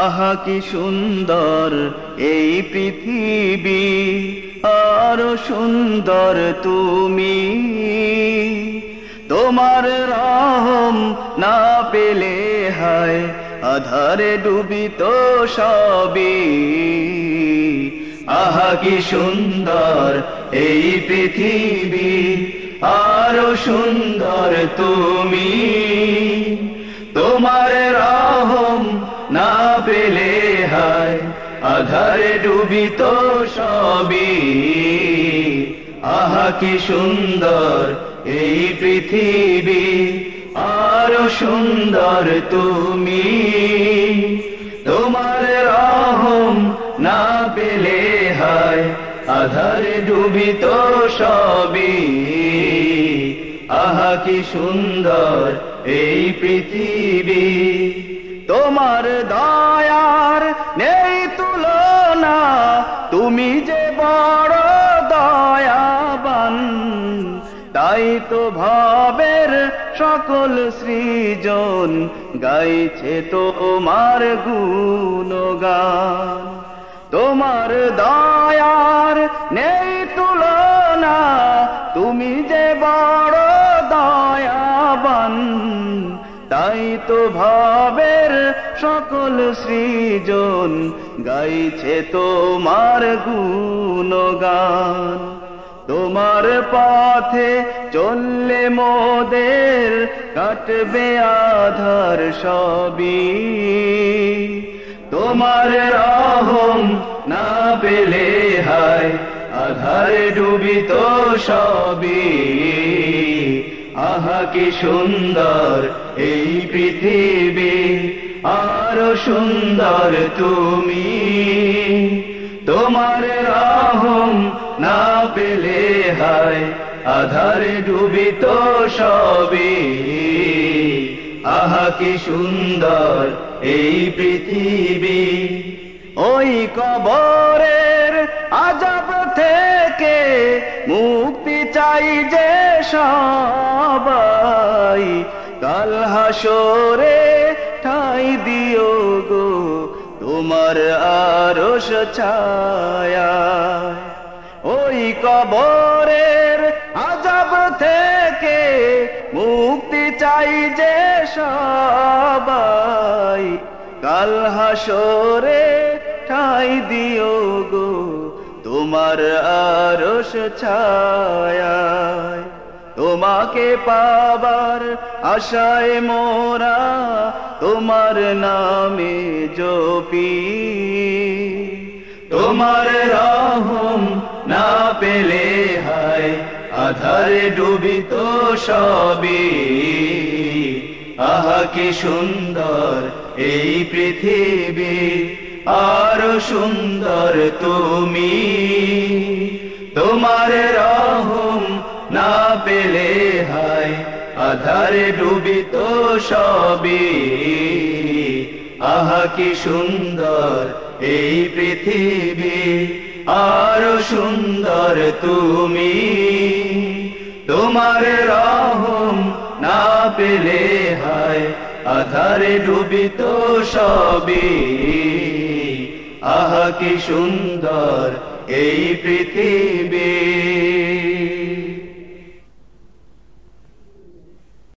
আহা কি সুন্দর এই পৃথিবী, আরও সুন্দর তুমি। তোমার রহম না পেলে হায়, আধারে ডুবিত সবই। আহা কি সুন্দর এই পৃথিবী, আরও সুন্দর তুমি। তোমার রহম আধারে ডুবিত সবই। আহা, কি সুন্দর এই পৃথিবী। আরও সুন্দর তুমি। তোমার রহম না পেলে হায়, আধারে ডুবিত সবই। আহা, কি সুন্দর এই পৃথিবী। তোমার দয়ার তুমি যে বড় দয়াবান, তাই তো ভাবের সকল সৃজন গাইছে তোমার গুণগান। তোমার দয়ার নেই তুলনা, তুমি যে বড় দয়াবান, তাই তো ভাবের সকল সৃজন গাইছে তোমার গুণগান। তোমার পথে চললে মোদের কাটবে আধার সবই। তোমার রহম না পেলে হায়, আধার আধারে ডুবিত সবই। আহা, কি সুন্দর এই পৃথিবী। আরও সুন্দর তুমি। তোমার রহম না পেলে হায়, আধারে ডুবিত সবই আহা, কি সুন্দর এই পৃথিবী। ওই কবরের আজব থেকে মুক্তি চাই যে সবাই। কাল হাসরে তোমার আরশ ছায়া। ওই কবরের আজব থেকে মুক্তি চাই যে সবাই। কাল হাসরে ঠাই দিও গো তোমার আরশ ছায়ায়। তোমাকে পাবার আশায় মোরা তোমার নামে জপি। তোমার রহম না পেলে হায়, আধারে ডুবিত সবই। আহা, কি সুন্দর এই পৃথিবী, আরও সুন্দর তুমি। তোমার রহম না পেলে হায়, আধারে ডুবিত সবই। আহা, কি সুন্দর এই পৃথিবী, আরও সুন্দর তুমি। তোমার রহম না পেলে হায়, আধারে ডুবিত সবই। আহা, কি সুন্দর এই পৃথিবী।